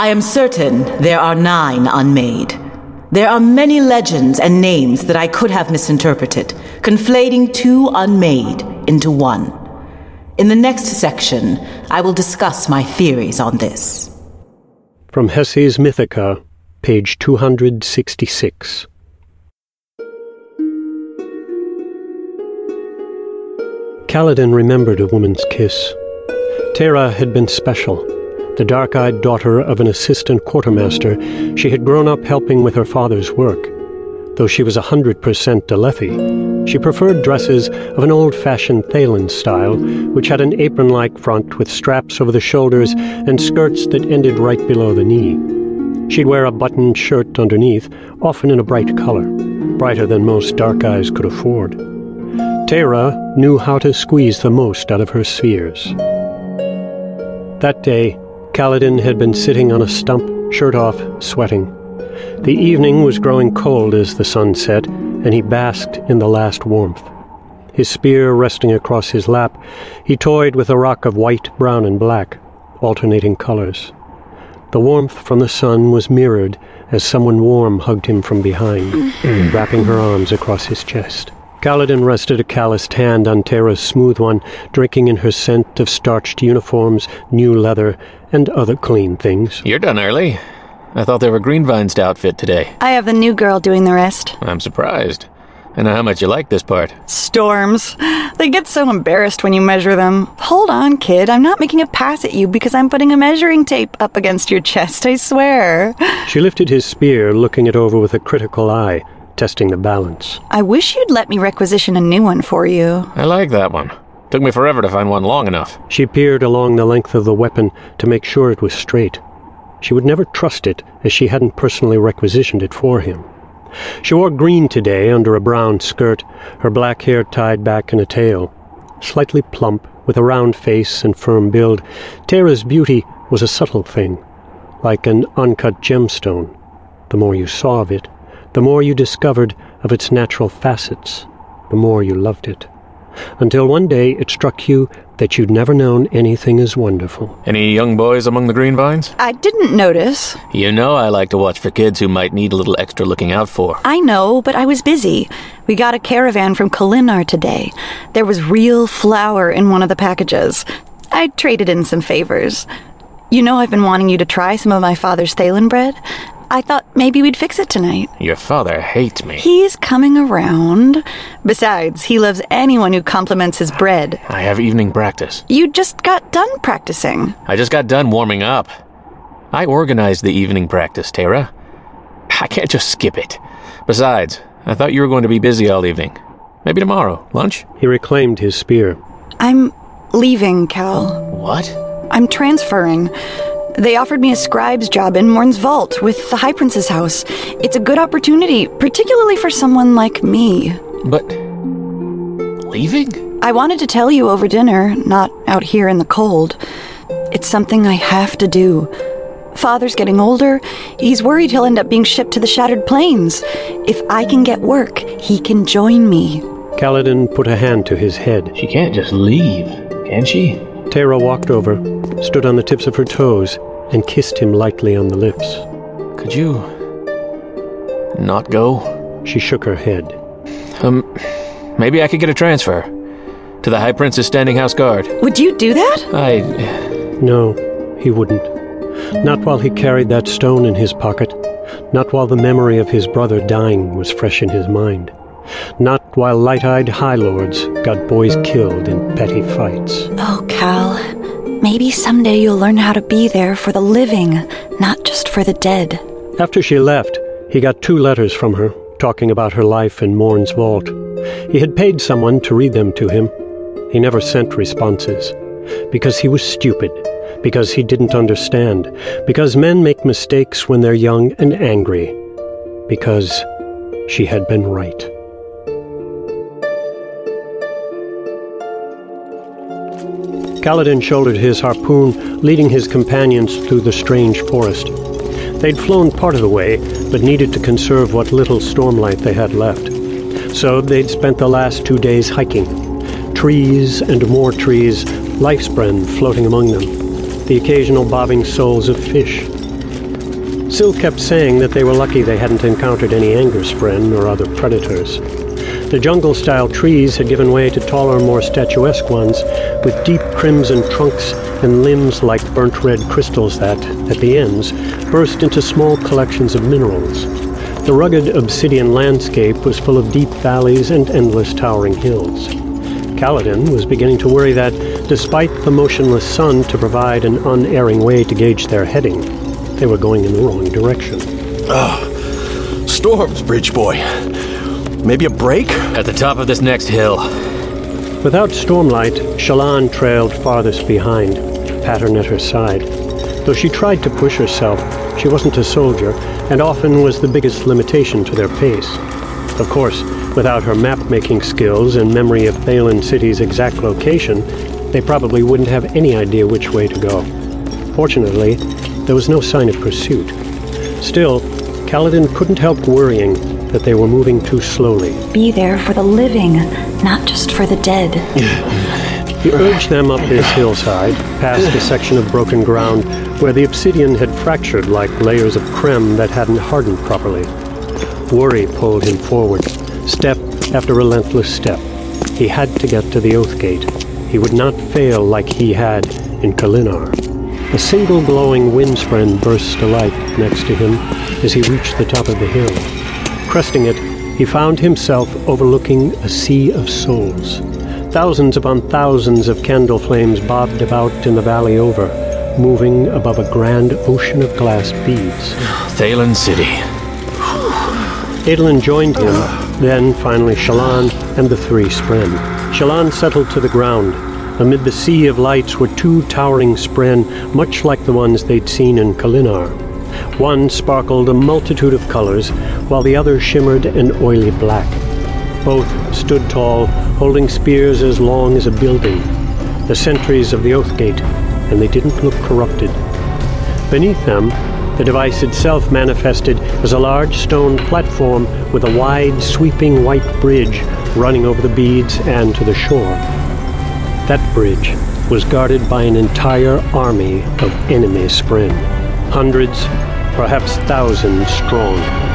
I am certain there are nine unmade. There are many legends and names that I could have misinterpreted, conflating two unmade into one. In the next section, I will discuss my theories on this. From Hessi's Mythica, page 266. Kaladin remembered a woman's kiss. Tara had been special. The dark eyed daughter of an assistant quartermaster, she had grown up helping with her father's work. Though she was a hundred percent Alethi, she preferred dresses of an old fashioned Thaylen style, which had an apron like front with straps over the shoulders and skirts that ended right below the knee. She'd wear a buttoned shirt underneath, often in a bright color, brighter than most dark eyes could afford. Tara knew how to squeeze the most out of her spheres. That day, Kaladin had been sitting on a stump, shirt off, sweating. The evening was growing cold as the sun set, and he basked in the last warmth. His spear resting across his lap, he toyed with a rock of white, brown, and black, alternating colors. The warmth from the sun was mirrored as someone warm hugged him from behind, wrapping her arms across his chest. Kaladin rested a calloused hand on Tara's smooth one, drinking in her scent of starched uniforms, new leather, and other clean things. You're done early. I thought there were greenvines to outfit today. I have the new girl doing the rest. I'm surprised. I know how much you like this part. Storms. They get so embarrassed when you measure them. Hold on, kid. I'm not making a pass at you because I'm putting a measuring tape up against your chest, I swear. She lifted his spear, looking it over with a critical eye, testing the balance. I wish you'd let me requisition a new one for you. I like that one. Took me forever to find one long enough. She peered along the length of the weapon to make sure it was straight. She would never trust it, as she hadn't personally requisitioned it for him. She wore green today under a brown skirt, her black hair tied back in a tail. Slightly plump, with a round face and firm build, Tara's beauty was a subtle thing, like an uncut gemstone. The more you saw of it, the more you discovered of its natural facets, the more you loved it. Until one day it struck you that you'd never known anything as wonderful. Any young boys among the green vines? I didn't notice. You know I like to watch for kids who might need a little extra looking out for. I know, but I was busy. We got a caravan from Kholinar today. There was real flour in one of the packages. I traded in some favors. You know I've been wanting you to try some of my father's Thaylen bread. I thought maybe we'd fix it tonight. Your father hates me. He's coming around. Besides, he loves anyone who compliments his bread. I have evening practice. You just got done practicing. I just got done warming up. I organized the evening practice, Tara. I can't just skip it. Besides, I thought you were going to be busy all evening. Maybe tomorrow. Lunch? He reclaimed his spear. I'm leaving, Kal. What? I'm transferring. They offered me a scribe's job in Morn's vault with the High Prince's house. It's a good opportunity, particularly for someone like me. But. leaving? I wanted to tell you over dinner, not out here in the cold. It's something I have to do. Father's getting older. He's worried he'll end up being shipped to the Shattered Plains. If I can get work, he can join me. Kaladin put a hand to his head. She can't just leave, can she? Tara walked over, stood on the tips of her toes, and kissed him lightly on the lips. Could you. not go? She shook her head. Um, maybe I could get a transfer. To the High Prince's Standing House Guard. Would you do that? I. No, he wouldn't. Not while he carried that stone in his pocket. Not while the memory of his brother dying was fresh in his mind. Not while light eyed High Lords got boys killed in petty fights. Oh, Kal. Maybe someday you'll learn how to be there for the living, not just for the dead. After she left, he got two letters from her, talking about her life in Morn's vault. He had paid someone to read them to him. He never sent responses. Because he was stupid. Because he didn't understand. Because men make mistakes when they're young and angry. Because she had been right. Kaladin shouldered his harpoon, leading his companions through the strange forest. They'd flown part of the way, but needed to conserve what little stormlight they had left. So they'd spent the last two days hiking. Trees and more trees, life's floating among them, the occasional bobbing souls of fish. Syl kept saying that they were lucky they hadn't encountered any angerspren or other predators. The jungle-style trees had given way to taller, more statuesque ones, with deep crimson trunks and limbs like burnt red crystals that, at the ends, burst into small collections of minerals. The rugged obsidian landscape was full of deep valleys and endless towering hills. Kaladin was beginning to worry that, despite the motionless sun to provide an unerring way to gauge their heading, they were going in the wrong direction. Ugh. Storms, Bridge Boy. Maybe a break? At the top of this next hill. Without stormlight, Shallan trailed farthest behind, pattern at her side. Though she tried to push herself, she wasn't a soldier, and often was the biggest limitation to their pace. Of course, without her map-making skills and memory of Thaylen City's exact location, they probably wouldn't have any idea which way to go. Fortunately, there was no sign of pursuit. Still, Kaladin couldn't help worrying that they were moving too slowly. Be there for the living, not just for the dead. He urged them up this hillside, past a section of broken ground where the obsidian had fractured like layers of creme that hadn't hardened properly. Worry pulled him forward, step after relentless step. He had to get to the Oath Gate. He would not fail like he had in Kholinar. A single glowing windspren burst to light next to him as he reached the top of the hill. Cresting it, he found himself overlooking a sea of souls. Thousands upon thousands of candle flames bobbed about in the valley over, moving above a grand ocean of glass beads. Thaylen City. Adolin joined him, then finally Shallan and the three Spren. Shallan settled to the ground. Amid the sea of lights were two towering Spren, much like the ones they'd seen in Kholinar. One sparkled a multitude of colors, while the other shimmered an oily black. Both stood tall, holding spears as long as a building, the sentries of the Oathgate, and they didn't look corrupted. Beneath them, the device itself manifested as a large stone platform with a wide, sweeping white bridge running over the beads and to the shore. That bridge was guarded by an entire army of enemy Spren, hundreds perhaps thousands strong.